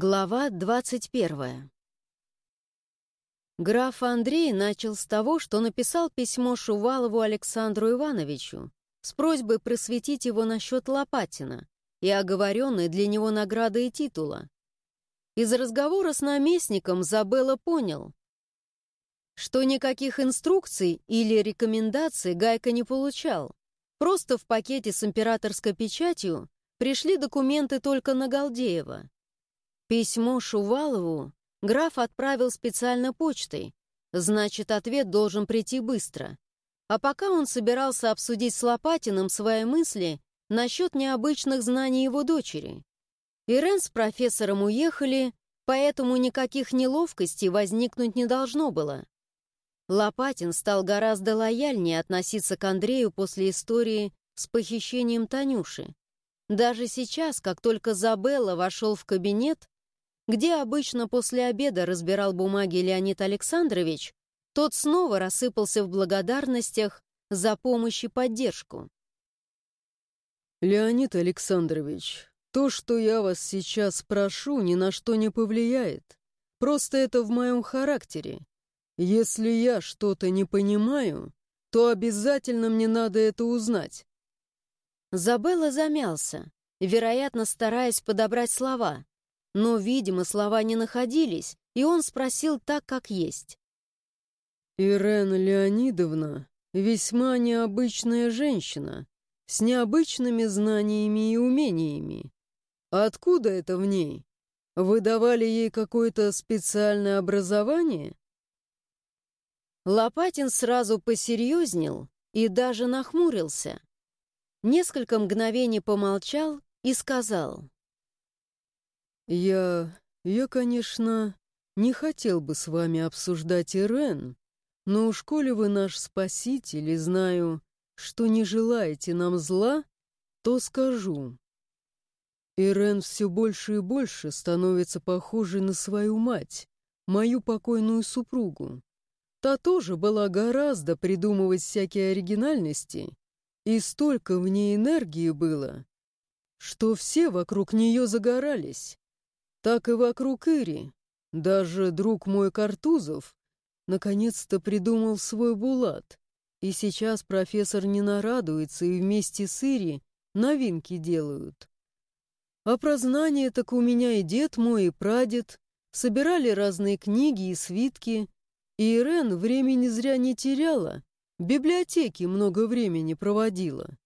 Глава 21 Граф Андрей начал с того, что написал письмо Шувалову Александру Ивановичу с просьбой просветить его насчет Лопатина и оговоренной для него награды и титула. Из разговора с наместником Забелла понял, что никаких инструкций или рекомендаций Гайка не получал. Просто в пакете с императорской печатью пришли документы только на Галдеева. Письмо Шувалову граф отправил специально почтой, значит, ответ должен прийти быстро. А пока он собирался обсудить с Лопатиным свои мысли насчет необычных знаний его дочери. Ирен с профессором уехали, поэтому никаких неловкостей возникнуть не должно было. Лопатин стал гораздо лояльнее относиться к Андрею после истории с похищением Танюши. Даже сейчас, как только Забелла вошел в кабинет, где обычно после обеда разбирал бумаги Леонид Александрович, тот снова рассыпался в благодарностях за помощь и поддержку. «Леонид Александрович, то, что я вас сейчас прошу, ни на что не повлияет. Просто это в моем характере. Если я что-то не понимаю, то обязательно мне надо это узнать». Забелла замялся, вероятно, стараясь подобрать слова. Но, видимо, слова не находились, и он спросил так, как есть. «Ирена Леонидовна весьма необычная женщина, с необычными знаниями и умениями. Откуда это в ней? Вы давали ей какое-то специальное образование?» Лопатин сразу посерьезнел и даже нахмурился. Несколько мгновений помолчал и сказал. «Я... я, конечно, не хотел бы с вами обсуждать Ирен, но уж коли вы наш спаситель и знаю, что не желаете нам зла, то скажу. Ирен все больше и больше становится похожей на свою мать, мою покойную супругу. Та тоже была гораздо придумывать всякие оригинальности, и столько в ней энергии было, что все вокруг нее загорались так и вокруг Ири. Даже друг мой Картузов наконец-то придумал свой булат. И сейчас профессор не нарадуется и вместе с Ири новинки делают. А про знания так у меня и дед мой, и прадед. Собирали разные книги и свитки. И Ирен времени зря не теряла. В библиотеке много времени проводила.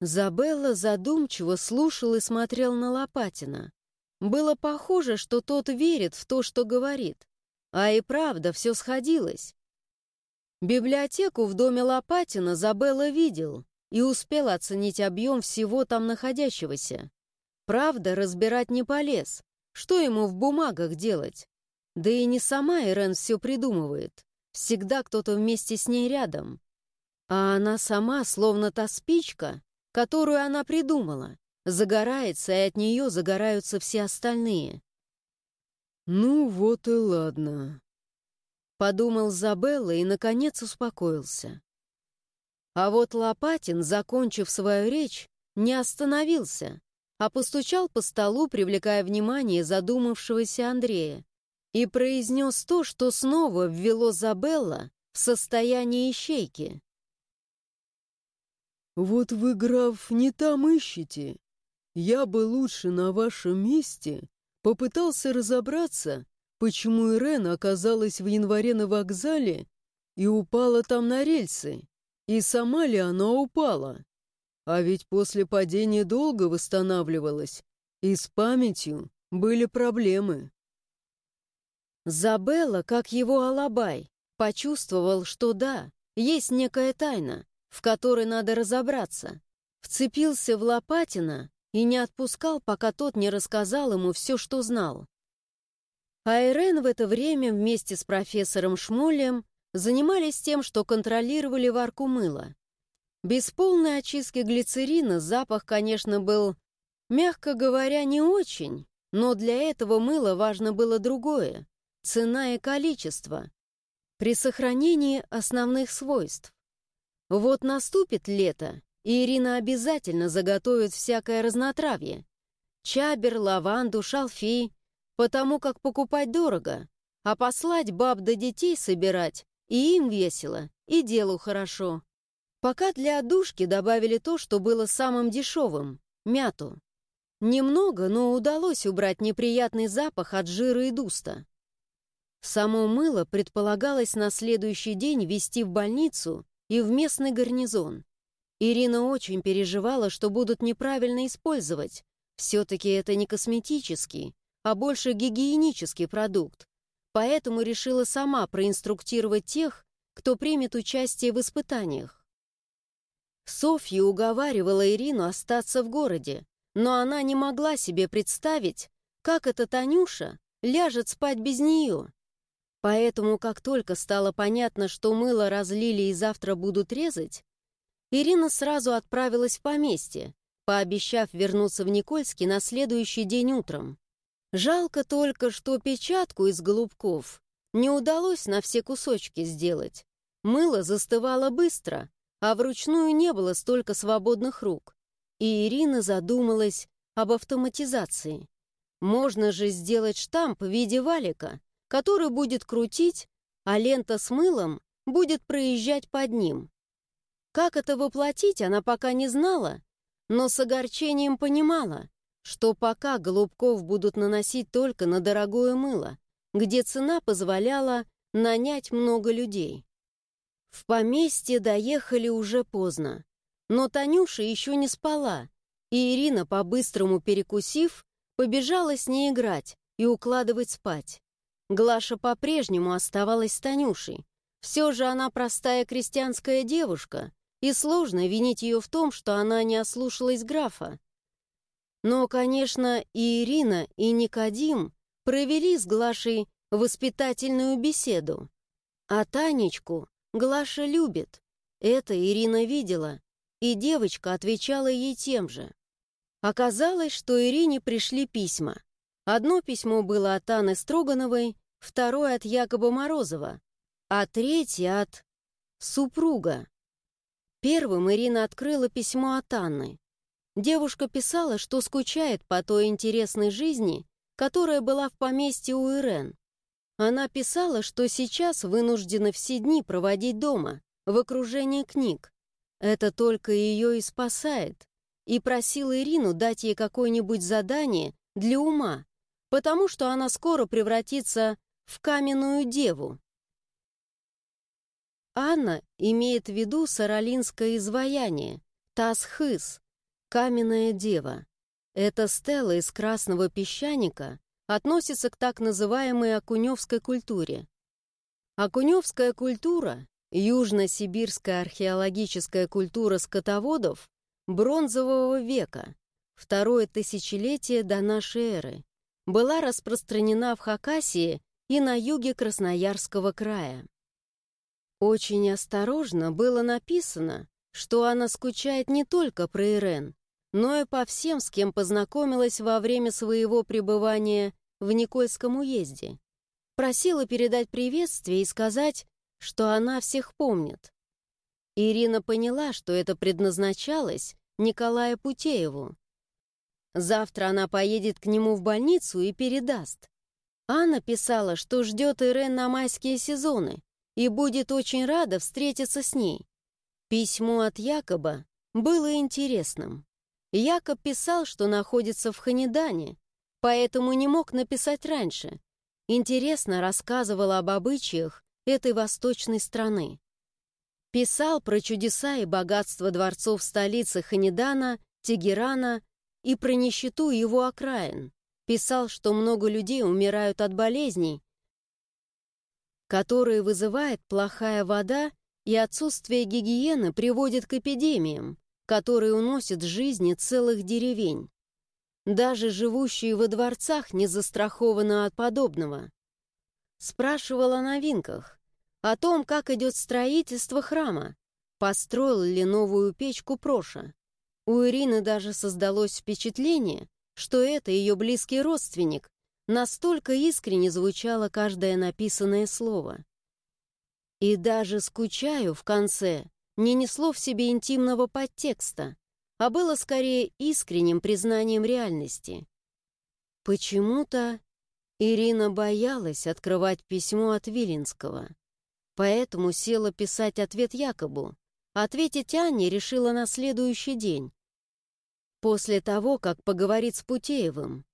Забелла задумчиво слушал и смотрел на Лопатина. Было похоже, что тот верит в то, что говорит. А и правда, все сходилось. Библиотеку в доме Лопатина Забелла видел и успел оценить объем всего там находящегося. Правда, разбирать не полез. Что ему в бумагах делать? Да и не сама Ирен все придумывает. Всегда кто-то вместе с ней рядом. А она сама словно та спичка, которую она придумала загорается, и от нее загораются все остальные. «Ну вот и ладно», — подумал Забелла и, наконец, успокоился. А вот Лопатин, закончив свою речь, не остановился, а постучал по столу, привлекая внимание задумавшегося Андрея, и произнес то, что снова ввело Забелла в состояние ищейки. «Вот вы, граф, не там ищете. Я бы лучше на вашем месте попытался разобраться, почему Ирен оказалась в январе на вокзале и упала там на рельсы, и сама ли она упала. А ведь после падения долго восстанавливалась, и с памятью были проблемы. Забелла, как его алабай, почувствовал, что да, есть некая тайна, в которой надо разобраться. Вцепился в Лопатина и не отпускал, пока тот не рассказал ему все, что знал. А Ирен в это время вместе с профессором Шмулем занимались тем, что контролировали варку мыла. Без полной очистки глицерина запах, конечно, был, мягко говоря, не очень, но для этого мыла важно было другое — цена и количество, при сохранении основных свойств. Вот наступит лето, и Ирина обязательно заготовит всякое разнотравье. Чабер, лаванду, шалфей, потому как покупать дорого, а послать баб до детей собирать, и им весело, и делу хорошо. Пока для одушки добавили то, что было самым дешевым — мяту. Немного, но удалось убрать неприятный запах от жира и дуста. Само мыло предполагалось на следующий день везти в больницу и в местный гарнизон. Ирина очень переживала, что будут неправильно использовать. Все-таки это не косметический, а больше гигиенический продукт. Поэтому решила сама проинструктировать тех, кто примет участие в испытаниях. Софья уговаривала Ирину остаться в городе, но она не могла себе представить, как эта Танюша ляжет спать без нее. Поэтому, как только стало понятно, что мыло разлили и завтра будут резать, Ирина сразу отправилась в поместье, пообещав вернуться в Никольский на следующий день утром. Жалко только, что печатку из голубков не удалось на все кусочки сделать. Мыло застывало быстро, а вручную не было столько свободных рук. И Ирина задумалась об автоматизации. Можно же сделать штамп в виде валика, который будет крутить, а лента с мылом будет проезжать под ним. Как это воплотить, она пока не знала, но с огорчением понимала, что пока голубков будут наносить только на дорогое мыло, где цена позволяла нанять много людей. В поместье доехали уже поздно, но Танюша еще не спала, и Ирина, по-быстрому перекусив, побежала с ней играть и укладывать спать. Глаша по-прежнему оставалась с Танюшей. Все же она простая крестьянская девушка, и сложно винить ее в том, что она не ослушалась графа. Но, конечно, и Ирина, и Никодим провели с Глашей воспитательную беседу. А Танечку Глаша любит. Это Ирина видела, и девочка отвечала ей тем же. Оказалось, что Ирине пришли письма. Одно письмо было от Анны Строгановой, второе от Якоба Морозова, а третье от супруга. Первым Ирина открыла письмо от Анны. Девушка писала, что скучает по той интересной жизни, которая была в поместье у Ирен. Она писала, что сейчас вынуждена все дни проводить дома, в окружении книг. Это только ее и спасает. И просила Ирину дать ей какое-нибудь задание для ума, потому что она скоро превратится в каменную деву. Анна имеет в виду саралинское изваяние, Тасхыс, каменная дева. Эта стела из красного песчаника относится к так называемой окуневской культуре. Окуневская культура, южно-сибирская археологическая культура скотоводов бронзового века, второе тысячелетие до нашей эры, была распространена в Хакасии и на юге Красноярского края. Очень осторожно было написано, что она скучает не только про Ирен, но и по всем, с кем познакомилась во время своего пребывания в Никольском уезде. Просила передать приветствие и сказать, что она всех помнит. Ирина поняла, что это предназначалось Николаю Путееву. Завтра она поедет к нему в больницу и передаст. Анна писала, что ждет Ирен на майские сезоны, и будет очень рада встретиться с ней. Письмо от Якоба было интересным. Якоб писал, что находится в Ханедане, поэтому не мог написать раньше. Интересно рассказывал об обычаях этой восточной страны. Писал про чудеса и богатство дворцов столицы Ханедана, Тегерана и про нищету его окраин. Писал, что много людей умирают от болезней, которые вызывает плохая вода и отсутствие гигиены приводит к эпидемиям, которые уносят жизни целых деревень. Даже живущие во дворцах не застрахованы от подобного. Спрашивал о новинках, о том, как идет строительство храма, построил ли новую печку Проша. У Ирины даже создалось впечатление, что это ее близкий родственник, Настолько искренне звучало каждое написанное слово. И даже «скучаю» в конце не несло в себе интимного подтекста, а было скорее искренним признанием реальности. Почему-то Ирина боялась открывать письмо от Виленского, поэтому села писать ответ Якобу. Ответить Анне решила на следующий день, после того, как поговорит с Путеевым.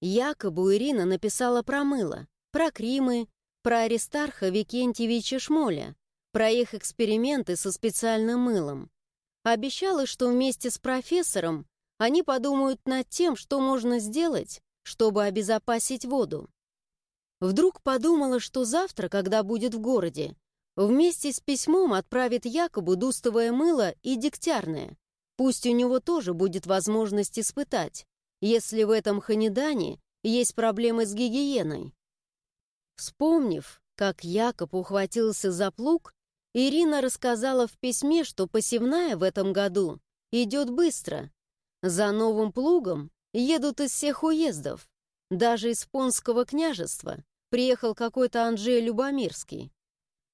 Якобы Ирина написала про мыло, про Кримы, про Аристарха Викентьевича Шмоля, про их эксперименты со специальным мылом. Обещала, что вместе с профессором они подумают над тем, что можно сделать, чтобы обезопасить воду. Вдруг подумала, что завтра, когда будет в городе, вместе с письмом отправит якобы дустовое мыло и дегтярное. Пусть у него тоже будет возможность испытать, если в этом ханедане есть проблемы с гигиеной. Вспомнив, как Якоб ухватился за плуг, Ирина рассказала в письме, что посевная в этом году идет быстро. За новым плугом Едут из всех уездов. Даже из Понского княжества приехал какой-то Анджей Любомирский.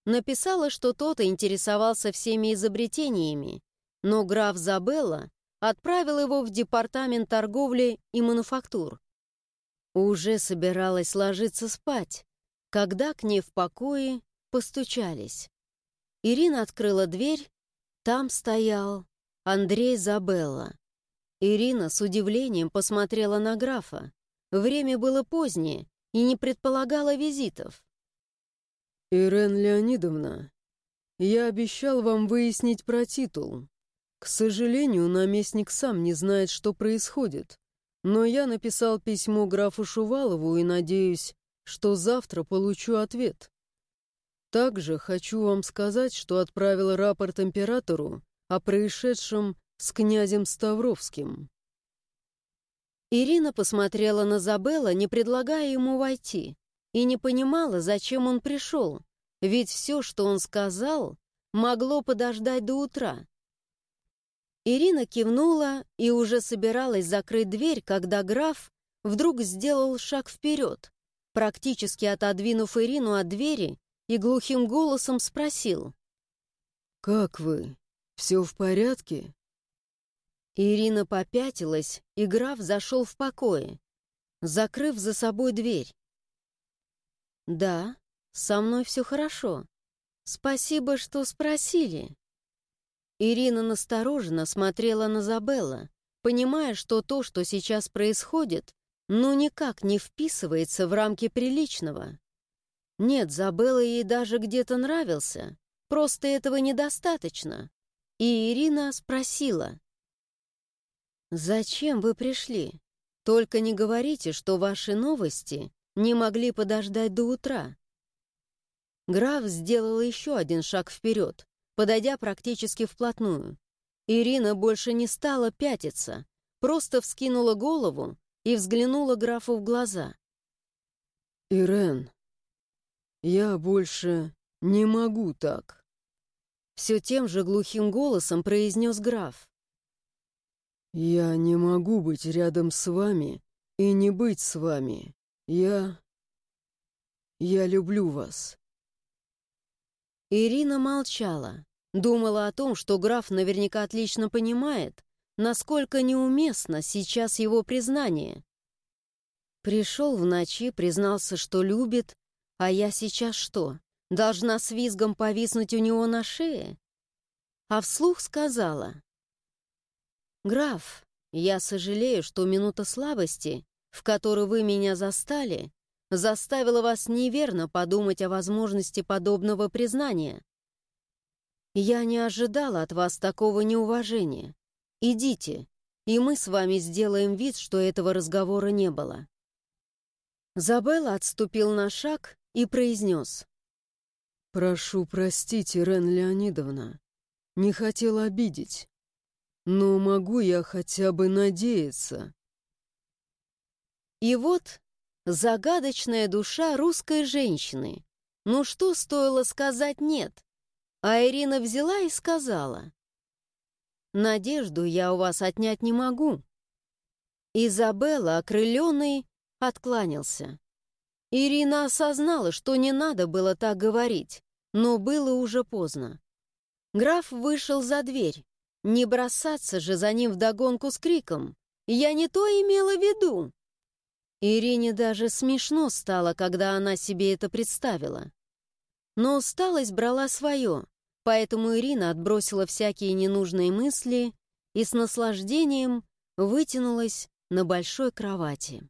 Написала, что тот интересовался всеми изобретениями, но граф Забелла отправил его в департамент торговли и мануфактур. Уже собиралась ложиться спать, когда к ней в покое постучались. Ирина открыла дверь, там стоял Андрей Забелла. Ирина с удивлением посмотрела на графа. Время было позднее и не предполагало визитов. «Ирен Леонидовна, я обещал вам выяснить про титул. К сожалению, наместник сам не знает, что происходит, но я написал письмо графу Шувалову и надеюсь, что завтра получу ответ. Также хочу вам сказать, что отправил рапорт императору о происшедшем с князем Ставровским. Ирина посмотрела на Забелла, не предлагая ему войти, и не понимала, зачем он пришел, ведь все, что он сказал, могло подождать до утра. Ирина кивнула и уже собиралась закрыть дверь, когда граф вдруг сделал шаг вперед, практически отодвинув Ирину от двери и глухим голосом спросил. «Как вы? Все в порядке?» Ирина попятилась, и граф зашел в покое, закрыв за собой дверь. «Да, со мной все хорошо. Спасибо, что спросили». Ирина настороженно смотрела на Забелла, понимая, что то, что сейчас происходит, ну никак не вписывается в рамки приличного. Нет, Забелла ей даже где-то нравился, просто этого недостаточно. И Ирина спросила, «Зачем вы пришли? Только не говорите, что ваши новости не могли подождать до утра». Граф сделал еще один шаг вперед, подойдя практически вплотную. Ирина больше не стала пятиться, просто вскинула голову и взглянула графу в глаза. «Ирен, я больше не могу так», — все тем же глухим голосом произнес граф. «Я не могу быть рядом с вами и не быть с вами. Я... я люблю вас». Ирина молчала, думала о том, что граф наверняка отлично понимает, насколько неуместно сейчас его признание. Пришел в ночи, признался, что любит, а я сейчас что, должна с визгом повиснуть у него на шее? А вслух сказала, «Граф, я сожалею, что минута слабости, в которой вы меня застали, заставила вас неверно подумать о возможности подобного признания. Я не ожидала от вас такого неуважения. Идите, и мы с вами сделаем вид, что этого разговора не было». Забелла отступил на шаг и произнес. «Прошу простить, Ирен Леонидовна. Не хотел обидеть. Но могу я хотя бы надеяться. И вот загадочная душа русской женщины. Ну что стоило сказать «нет»? А Ирина взяла и сказала. «Надежду я у вас отнять не могу». Изабелла, окрыленный, откланялся. Ирина осознала, что не надо было так говорить, но было уже поздно. Граф вышел за дверь. Не бросаться же за ним вдогонку с криком. «Я не то имела в виду!» Ирине даже смешно стало, когда она себе это представила. Но усталость брала свое, поэтому Ирина отбросила всякие ненужные мысли и с наслаждением вытянулась на большой кровати.